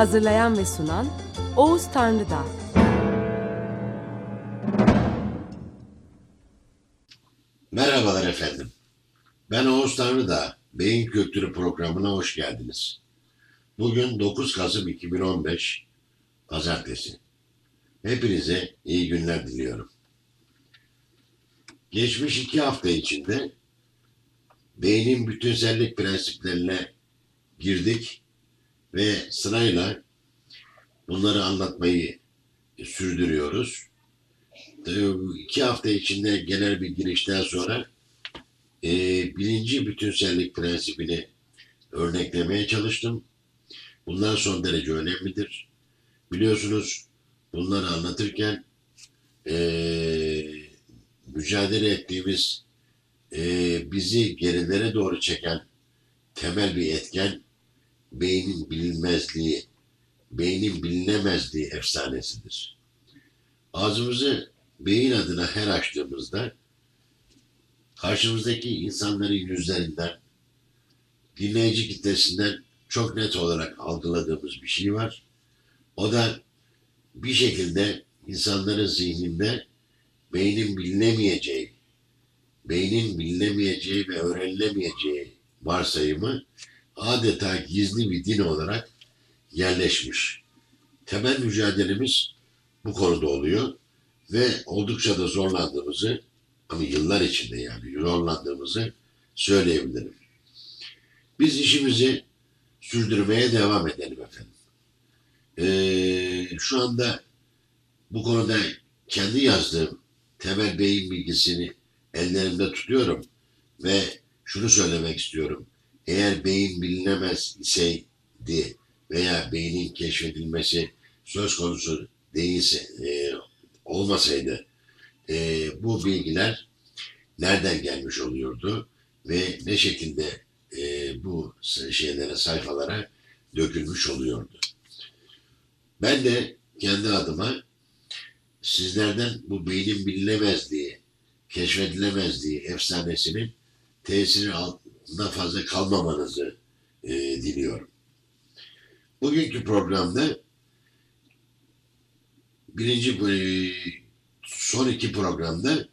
Hazırlayan ve sunan Oğuz Tanrıdağ. Merhabalar efendim. Ben Oğuz Tanrıdağ. Beyin Kültürü programına hoş geldiniz. Bugün 9 Kasım 2015 Pazartesi. Hepinize iyi günler diliyorum. Geçmiş iki hafta içinde beynin bütünsellik prensiplerine girdik ve sırayla bunları anlatmayı sürdürüyoruz. İki hafta içinde genel bir girişten sonra e, birinci bütünsellik prensibini örneklemeye çalıştım. Bunlar son derece önemlidir. Biliyorsunuz bunları anlatırken e, mücadele ettiğimiz e, bizi gerilere doğru çeken temel bir etken beynin bilinmezliği, beynin bilinemezliği efsanesidir. Ağzımızı beyin adına her açtığımızda karşımızdaki insanların yüzlerinden, dinleyici kitlesinden çok net olarak algıladığımız bir şey var. O da bir şekilde insanların zihninde beynin bilinemeyeceği, beynin bilinemeyeceği ve öğrenilemeyeceği varsayımı adeta gizli bir din olarak yerleşmiş. Temel mücadelemiz bu konuda oluyor ve oldukça da zorlandığımızı ama yıllar içinde yani zorlandığımızı söyleyebilirim. Biz işimizi sürdürmeye devam edelim efendim. Ee, şu anda bu konuda kendi yazdığım temel beyin bilgisini ellerimde tutuyorum ve şunu söylemek istiyorum. Eğer beyin bilinemez iseydi veya beynin keşfedilmesi söz konusu değilse, e, olmasaydı e, bu bilgiler nereden gelmiş oluyordu ve ne şekilde e, bu şeylere, sayfalara dökülmüş oluyordu. Ben de kendi adıma sizlerden bu beynin bilinemezliği, keşfedilemezliği efsanesinin tesiri altında fazla kalmamanızı e, diliyorum. Bugünkü programda birinci e, son iki programda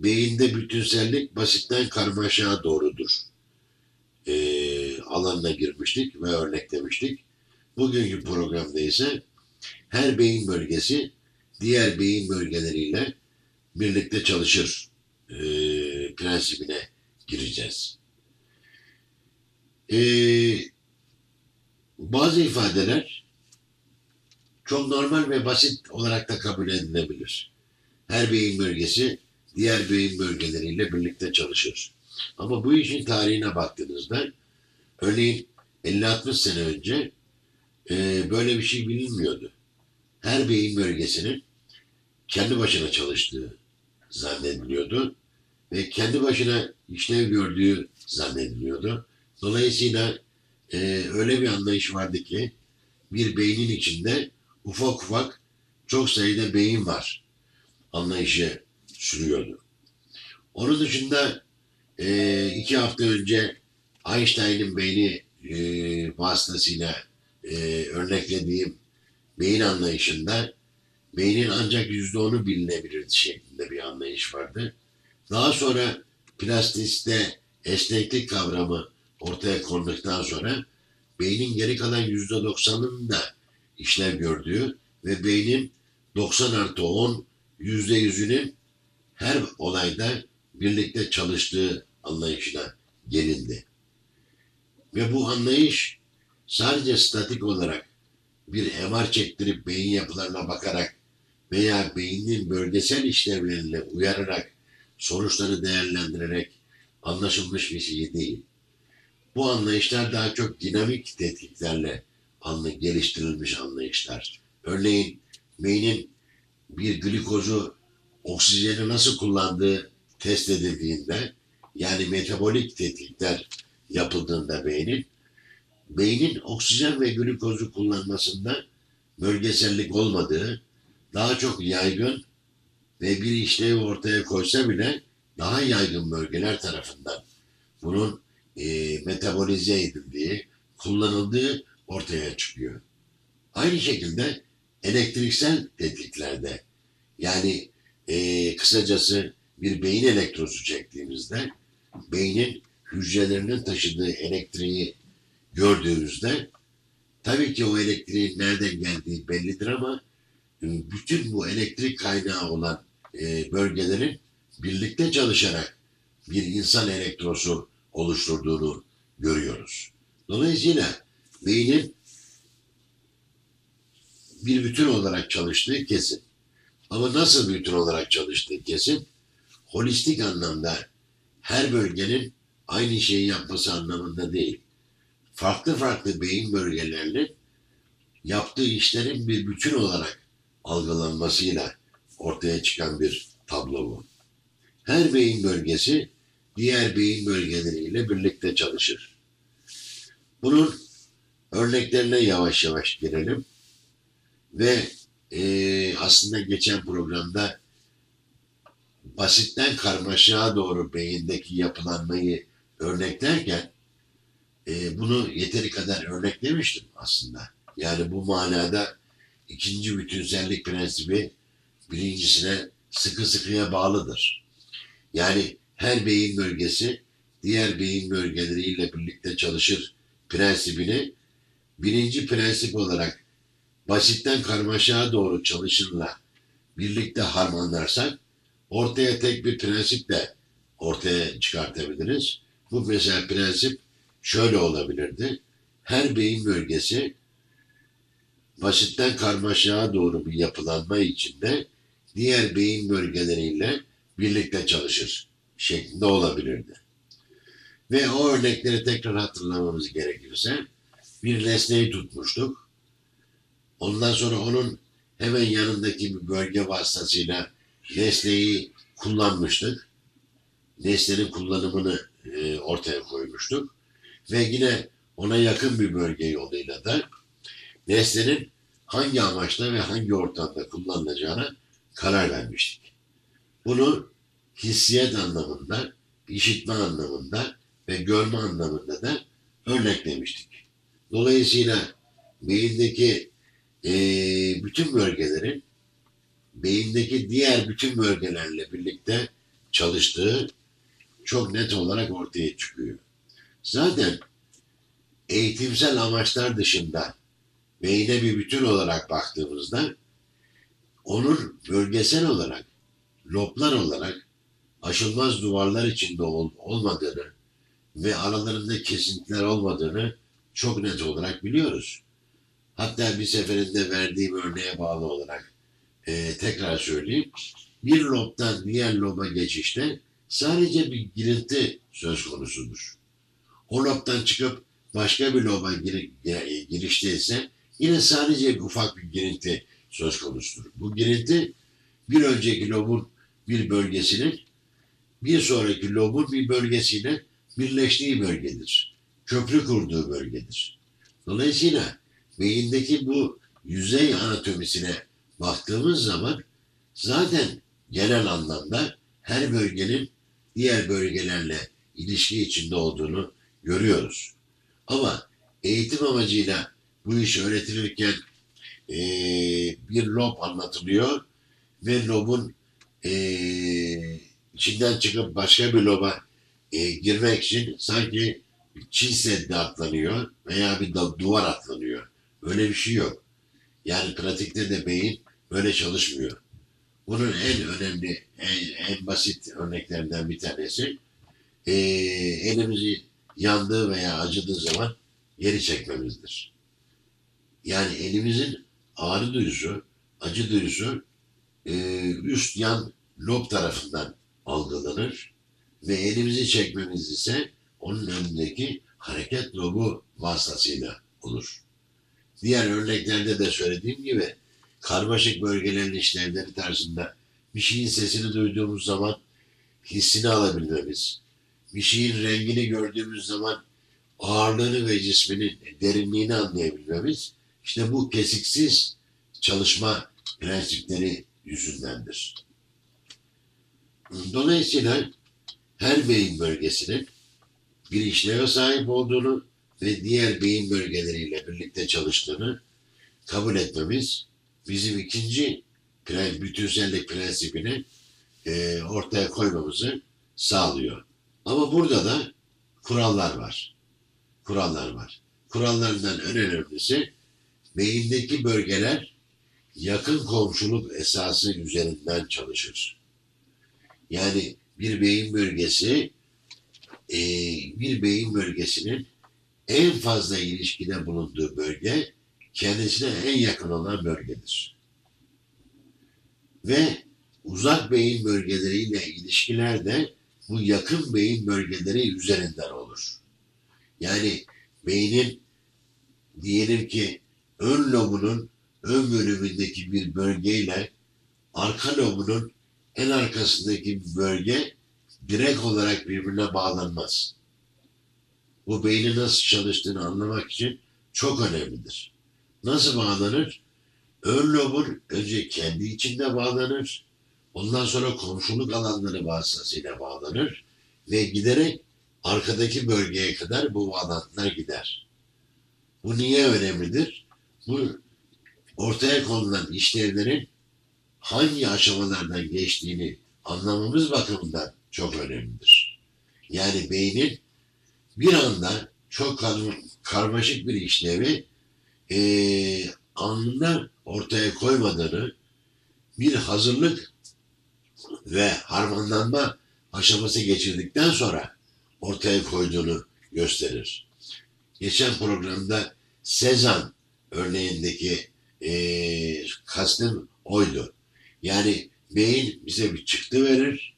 beyinde bütünsellik basitten karmaşaya doğrudur e, alanına girmiştik ve örneklemiştik. Bugünkü programda ise her beyin bölgesi diğer beyin bölgeleriyle birlikte çalışır e, prensibine gireceğiz. E, bazı ifadeler çok normal ve basit olarak da kabul edilebilir. Her beyin bölgesi diğer beyin bölgeleriyle birlikte çalışır. Ama bu işin tarihine baktığınızda örneğin 50-60 sene önce e, böyle bir şey bilinmiyordu. Her beyin bölgesinin kendi başına çalıştığı zannediliyordu ve kendi başına işlev gördüğü zannediliyordu. Dolayısıyla e, öyle bir anlayış vardı ki bir beynin içinde ufak ufak çok sayıda beyin var anlayışı sürüyordu. Onun dışında e, iki hafta önce Einstein'ın beyni e, vasıtasıyla e, örneklediğim beyin anlayışında beynin ancak yüzde onu bilinebilir şeklinde bir anlayış vardı. Daha sonra plastiste esneklik kavramı ortaya konduktan sonra beynin geri kalan yüzde doksanının da işlev gördüğü ve beynin 90 artı 10 yüzde yüzünün her olayda birlikte çalıştığı anlayışına gelindi. Ve bu anlayış sadece statik olarak bir MR çektirip beyin yapılarına bakarak veya beynin bölgesel işlevlerine uyararak sonuçları değerlendirerek anlaşılmış bir şey değil. Bu anlayışlar daha çok dinamik tetkiklerle anlı, geliştirilmiş anlayışlar. Örneğin beynin bir glikozu oksijeni nasıl kullandığı test edildiğinde yani metabolik tetkikler yapıldığında beynin beynin oksijen ve glikozu kullanmasında bölgesellik olmadığı daha çok yaygın ve bir işlevi ortaya koysa bile daha yaygın bölgeler tarafından bunun e, metabolize edildiği, kullanıldığı ortaya çıkıyor. Aynı şekilde elektriksel tetiklerde yani e, kısacası bir beyin elektrosu çektiğimizde beynin hücrelerinin taşıdığı elektriği gördüğümüzde tabii ki o elektriğin nereden geldiği bellidir ama e, bütün bu elektrik kaynağı olan e, bölgelerin birlikte çalışarak bir insan elektrosu oluşturduğunu görüyoruz. Dolayısıyla beynin bir bütün olarak çalıştığı kesin. Ama nasıl bütün olarak çalıştığı kesin? Holistik anlamda her bölgenin aynı şeyi yapması anlamında değil. Farklı farklı beyin bölgelerinin yaptığı işlerin bir bütün olarak algılanmasıyla ortaya çıkan bir tablo bu. Her beyin bölgesi diğer beyin bölgeleriyle birlikte çalışır. Bunun örneklerine yavaş yavaş girelim ve e, aslında geçen programda basitten karmaşığa doğru beyindeki yapılanmayı örneklerken e, bunu yeteri kadar örneklemiştim aslında. Yani bu manada ikinci bütünsellik prensibi birincisine sıkı sıkıya bağlıdır. Yani her beyin bölgesi diğer beyin bölgeleriyle birlikte çalışır prensibini birinci prensip olarak basitten karmaşaya doğru çalışırla birlikte harmanlarsak ortaya tek bir prensiple ortaya çıkartabiliriz. Bu mesela prensip şöyle olabilirdi. Her beyin bölgesi basitten karmaşaya doğru bir yapılanma içinde diğer beyin bölgeleriyle birlikte çalışır şeklinde olabilirdi. Ve o örnekleri tekrar hatırlamamız gerekirse bir nesneyi tutmuştuk. Ondan sonra onun hemen yanındaki bir bölge vasıtasıyla nesneyi kullanmıştık. Nesnenin kullanımını e, ortaya koymuştuk. Ve yine ona yakın bir bölge yoluyla da nesnenin hangi amaçla ve hangi ortamda kullanılacağına karar vermiştik. Bunu hissiyat anlamında, işitme anlamında ve görme anlamında da örneklemiştik. Dolayısıyla beyindeki e, bütün bölgelerin beyindeki diğer bütün bölgelerle birlikte çalıştığı çok net olarak ortaya çıkıyor. Zaten eğitimsel amaçlar dışında beyine bir bütün olarak baktığımızda onun bölgesel olarak, loblar olarak aşılmaz duvarlar içinde ol, olmadığını ve aralarında kesintiler olmadığını çok net olarak biliyoruz. Hatta bir seferinde verdiğim örneğe bağlı olarak e, tekrar söyleyeyim. Bir lobdan diğer loba geçişte sadece bir girinti söz konusudur. O lobdan çıkıp başka bir loba gir, girişte ise yine sadece bir ufak bir girinti söz konusudur. Bu girinti bir önceki lobun bir bölgesinin bir sonraki lobun bir bölgesiyle birleştiği bölgedir. Köprü kurduğu bölgedir. Dolayısıyla beyindeki bu yüzey anatomisine baktığımız zaman zaten genel anlamda her bölgenin diğer bölgelerle ilişki içinde olduğunu görüyoruz. Ama eğitim amacıyla bu iş öğretilirken e, bir lob anlatılıyor ve lobun e, içinden çıkıp başka bir loba e, girmek için sanki Çin Seddi atlanıyor veya bir duvar atlanıyor. Öyle bir şey yok. Yani pratikte de beyin böyle çalışmıyor. Bunun en önemli, en, en basit örneklerinden bir tanesi e, elimizi yandığı veya acıdığı zaman geri çekmemizdir. Yani elimizin ağrı duyusu, acı duyusu e, üst yan lob tarafından algılanır ve elimizi çekmemiz ise onun önündeki hareket lobu vasıtasıyla olur. Diğer örneklerde de söylediğim gibi karmaşık bölgelerin işlevleri tarzında bir şeyin sesini duyduğumuz zaman hissini alabilmemiz, bir şeyin rengini gördüğümüz zaman ağırlığını ve cisminin derinliğini anlayabilmemiz işte bu kesiksiz çalışma prensipleri yüzündendir. Dolayısıyla her beyin bölgesinin bir sahip olduğunu ve diğer beyin bölgeleriyle birlikte çalıştığını kabul etmemiz bizim ikinci bütünsellik prensibini e, ortaya koymamızı sağlıyor. Ama burada da kurallar var. Kurallar var. Kurallarından en önemlisi beyindeki bölgeler yakın komşuluk esası üzerinden çalışır. Yani bir beyin bölgesi e, bir beyin bölgesinin en fazla ilişkide bulunduğu bölge kendisine en yakın olan bölgedir. Ve uzak beyin bölgeleriyle ilişkiler de bu yakın beyin bölgeleri üzerinden olur. Yani beynin diyelim ki ön lobunun ön bölümündeki bir bölgeyle arka lobunun en arkasındaki bölge direkt olarak birbirine bağlanmaz. Bu beynin nasıl çalıştığını anlamak için çok önemlidir. Nasıl bağlanır? Ön lobun önce kendi içinde bağlanır. Ondan sonra komşuluk alanları vasıtasıyla bağlanır. Ve giderek arkadaki bölgeye kadar bu bağlantılar gider. Bu niye önemlidir? Bu ortaya konulan işlevlerin hangi aşamalardan geçtiğini anlamamız bakımından çok önemlidir. Yani beynin bir anda çok kar- karmaşık bir işlevi eee anında ortaya koymadığını bir hazırlık ve harmanlanma aşaması geçirdikten sonra ortaya koyduğunu gösterir. Geçen programda Sezan örneğindeki eee kastım oydu. Yani beyin bize bir çıktı verir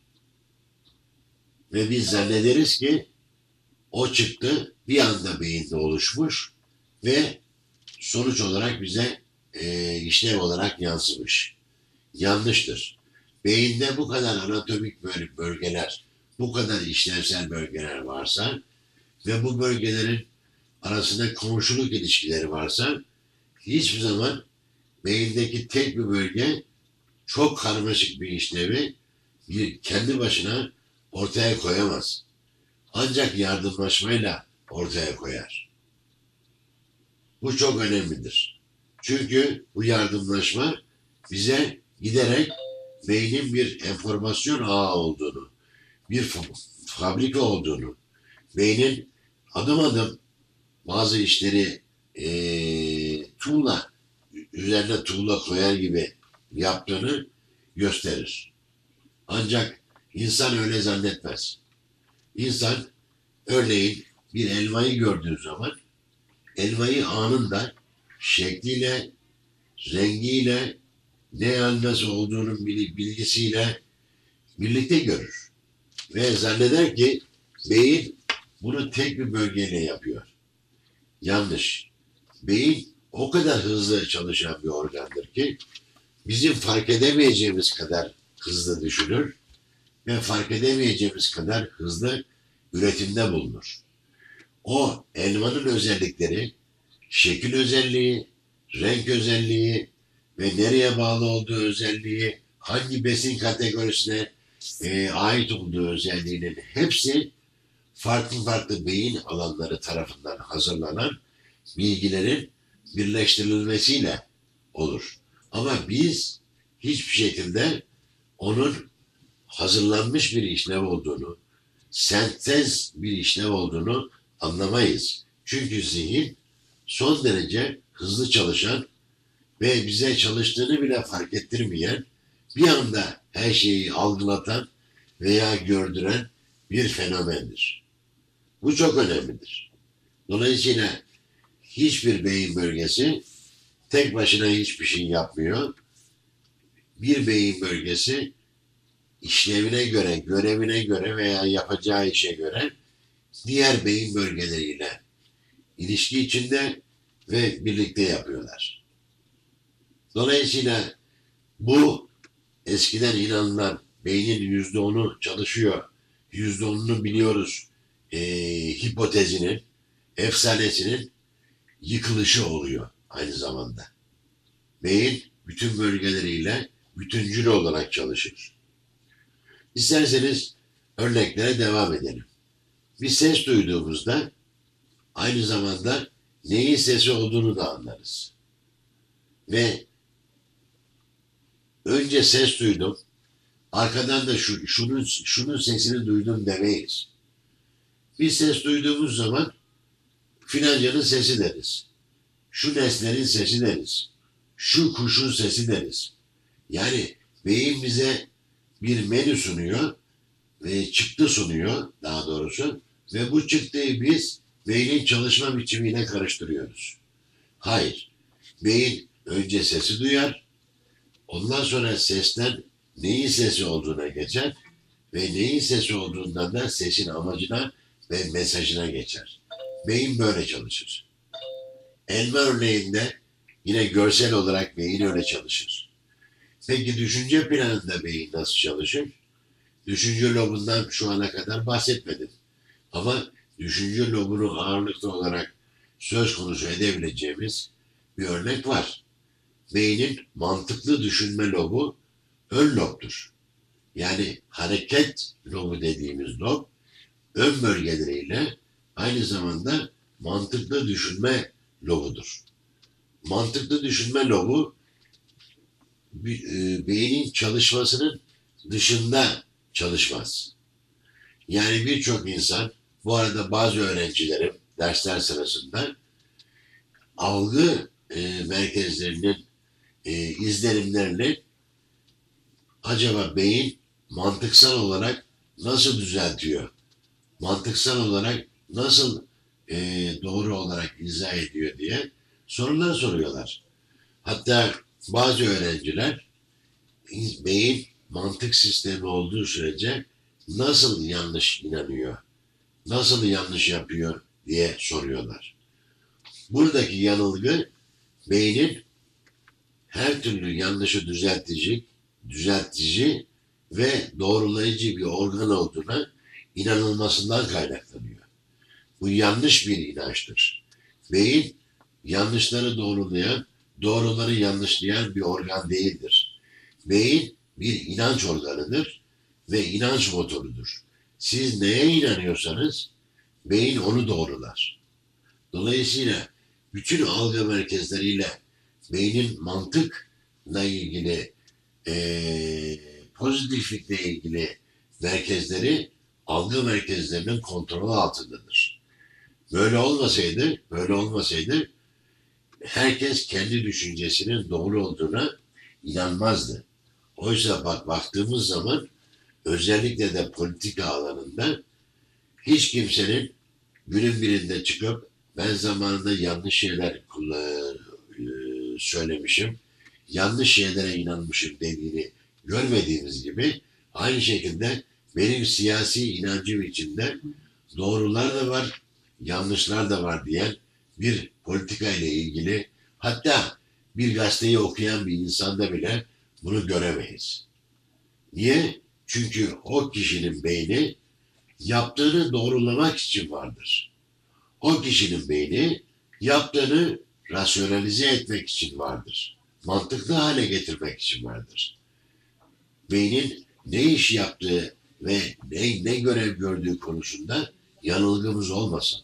ve biz zannederiz ki o çıktı bir anda beyinde oluşmuş ve sonuç olarak bize e, işlev olarak yansımış. Yanlıştır. Beyinde bu kadar anatomik böl- bölgeler, bu kadar işlevsel bölgeler varsa ve bu bölgelerin arasında komşuluk ilişkileri varsa hiçbir zaman beyindeki tek bir bölge çok karmaşık bir işlevi kendi başına ortaya koyamaz. Ancak yardımlaşmayla ortaya koyar. Bu çok önemlidir. Çünkü bu yardımlaşma bize giderek beynin bir enformasyon ağı olduğunu, bir fa- fabrika olduğunu, beynin adım adım bazı işleri eee tuğla üzerine tuğla koyar gibi yaptığını gösterir. Ancak insan öyle zannetmez. İnsan örneğin bir elmayı gördüğü zaman elmayı anında şekliyle, rengiyle, ne nasıl olduğunun bil- bilgisiyle birlikte görür. Ve zanneder ki beyin bunu tek bir bölgeyle yapıyor. Yanlış. Beyin o kadar hızlı çalışan bir organdır ki bizim fark edemeyeceğimiz kadar hızlı düşünür ve fark edemeyeceğimiz kadar hızlı üretimde bulunur. O elmanın özellikleri, şekil özelliği, renk özelliği ve nereye bağlı olduğu özelliği, hangi besin kategorisine e, ait olduğu özelliğinin hepsi farklı farklı beyin alanları tarafından hazırlanan bilgilerin birleştirilmesiyle olur. Ama biz hiçbir şekilde onun hazırlanmış bir işlev olduğunu, sentez bir işlev olduğunu anlamayız. Çünkü zihin son derece hızlı çalışan ve bize çalıştığını bile fark ettirmeyen, bir anda her şeyi algılatan veya gördüren bir fenomendir. Bu çok önemlidir. Dolayısıyla hiçbir beyin bölgesi tek başına hiçbir şey yapmıyor. Bir beyin bölgesi işlevine göre, görevine göre veya yapacağı işe göre diğer beyin bölgeleriyle ilişki içinde ve birlikte yapıyorlar. Dolayısıyla bu eskiden inanılan beynin yüzde onu çalışıyor, yüzde onunu biliyoruz e, hipotezinin, efsanesinin yıkılışı oluyor aynı zamanda. Beyin bütün bölgeleriyle bütüncül olarak çalışır. İsterseniz örneklere devam edelim. Bir ses duyduğumuzda aynı zamanda neyin sesi olduğunu da anlarız. Ve önce ses duydum, arkadan da şu, şunun, şunun sesini duydum demeyiz. Bir ses duyduğumuz zaman filancanın sesi deriz. Şu nesnenin sesi deriz. Şu kuşun sesi deriz. Yani beyin bize bir menü sunuyor ve çıktı sunuyor daha doğrusu ve bu çıktıyı biz beynin çalışma biçimiyle karıştırıyoruz. Hayır. Beyin önce sesi duyar, ondan sonra sesten neyin sesi olduğuna geçer ve neyin sesi olduğundan da sesin amacına ve mesajına geçer. Beyin böyle çalışır. Elma örneğinde yine görsel olarak beyin öyle çalışır. Peki düşünce planında beyin nasıl çalışır? Düşünce lobundan şu ana kadar bahsetmedim. Ama düşünce lobunu ağırlıklı olarak söz konusu edebileceğimiz bir örnek var. Beynin mantıklı düşünme lobu ön lobdur. Yani hareket lobu dediğimiz lob ön bölgeleriyle aynı zamanda mantıklı düşünme lobudur. Mantıklı düşünme lobu e, beynin çalışmasının dışında çalışmaz. Yani birçok insan, bu arada bazı öğrencilerim dersler sırasında algı e, merkezlerinin e, izlenimlerini acaba beyin mantıksal olarak nasıl düzeltiyor? Mantıksal olarak nasıl e, doğru olarak izah ediyor diye sorular soruyorlar. Hatta bazı öğrenciler beyin mantık sistemi olduğu sürece nasıl yanlış inanıyor, nasıl yanlış yapıyor diye soruyorlar. Buradaki yanılgı beynin her türlü yanlışı düzeltici, düzeltici ve doğrulayıcı bir organ olduğuna inanılmasından kaynaklanıyor. Bu yanlış bir inançtır. Beyin yanlışları doğrulayan, doğruları yanlışlayan bir organ değildir. Beyin bir inanç organıdır ve inanç motorudur. Siz neye inanıyorsanız beyin onu doğrular. Dolayısıyla bütün algı merkezleriyle beynin mantıkla ilgili e, pozitiflikle ilgili merkezleri algı merkezlerinin kontrolü altındadır. Böyle olmasaydı, böyle olmasaydı herkes kendi düşüncesinin doğru olduğuna inanmazdı. Oysa bak baktığımız zaman özellikle de politika alanında hiç kimsenin günün birinde çıkıp ben zamanında yanlış şeyler söylemişim, yanlış şeylere inanmışım dediğini görmediğimiz gibi aynı şekilde benim siyasi inancım içinde doğrular da var, yanlışlar da var diyen bir politika ile ilgili hatta bir gazeteyi okuyan bir insanda bile bunu göremeyiz. Niye? Çünkü o kişinin beyni yaptığını doğrulamak için vardır. O kişinin beyni yaptığını rasyonalize etmek için vardır. Mantıklı hale getirmek için vardır. Beynin ne iş yaptığı ve ne, ne görev gördüğü konusunda yanılgımız olmasın.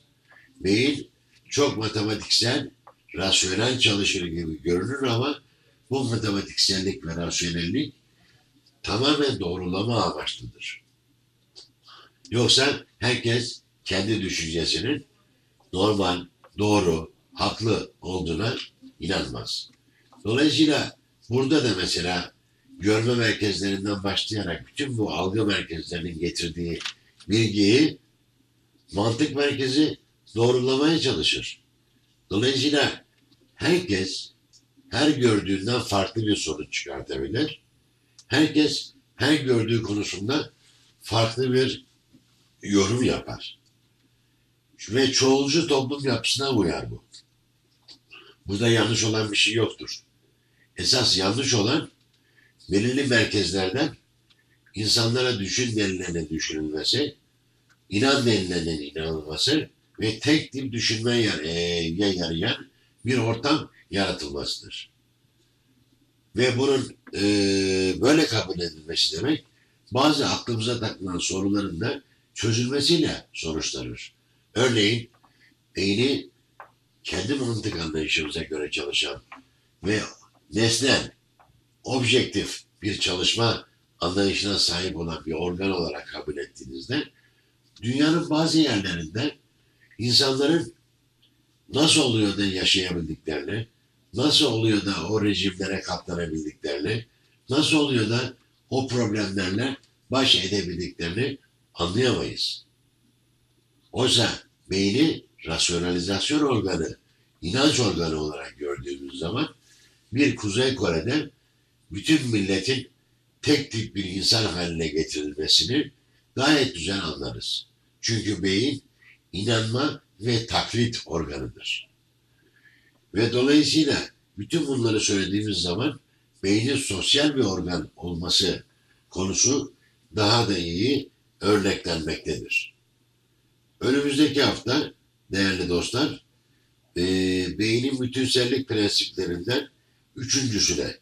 Beyin çok matematiksel, rasyonel çalışır gibi görünür ama bu matematiksellik ve rasyonellik tamamen doğrulama amaçlıdır. Yoksa herkes kendi düşüncesinin normal, doğru, haklı olduğuna inanmaz. Dolayısıyla burada da mesela görme merkezlerinden başlayarak bütün bu algı merkezlerinin getirdiği bilgiyi mantık merkezi doğrulamaya çalışır. Dolayısıyla herkes her gördüğünden farklı bir sonuç çıkartabilir. Herkes her gördüğü konusunda farklı bir yorum yapar. Ve çoğulcu toplum yapısına uyar bu. Burada yanlış olan bir şey yoktur. Esas yanlış olan belirli merkezlerden insanlara düşün denilene düşünülmesi, inan denilene inanılması ve tek tip düşünmeye yarayan bir ortam yaratılmasıdır. Ve bunun e, böyle kabul edilmesi demek bazı aklımıza takılan soruların da çözülmesiyle sonuçlanır. Örneğin beyni kendi mantık anlayışımıza göre çalışan ve nesnel, objektif bir çalışma anlayışına sahip olan bir organ olarak kabul ettiğinizde dünyanın bazı yerlerinde insanların nasıl oluyor da yaşayabildiklerini, nasıl oluyor da o rejimlere katlanabildiklerini, nasıl oluyor da o problemlerle baş edebildiklerini anlayamayız. Oysa beyni rasyonalizasyon organı, inanç organı olarak gördüğümüz zaman bir Kuzey Kore'de bütün milletin tek tip bir insan haline getirilmesini gayet güzel anlarız. Çünkü beyin inanma ve taklit organıdır. Ve dolayısıyla bütün bunları söylediğimiz zaman beynin sosyal bir organ olması konusu daha da iyi örneklenmektedir. Önümüzdeki hafta değerli dostlar e, beynin bütünsellik prensiplerinden üçüncüsüne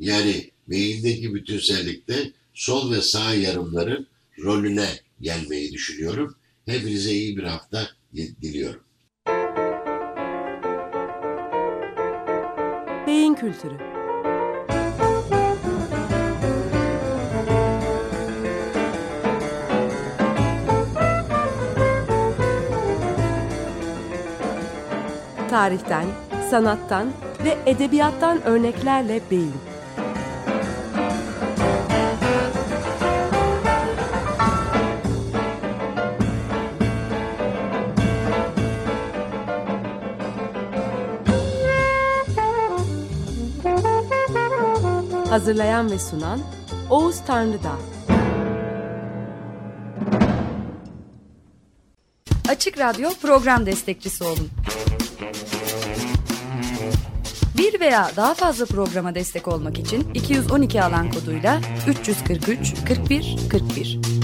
yani beyindeki bütünsellikte sol ve sağ yarımların rolüne gelmeyi düşünüyorum. Hepinize iyi bir hafta diliyorum. Beyin Kültürü Tarihten, sanattan ve edebiyattan örneklerle beyin. Hazırlayan ve sunan Oğuz Tanrıdağ. Açık Radyo program destekçisi olun. Bir veya daha fazla programa destek olmak için 212 alan koduyla 343 41 41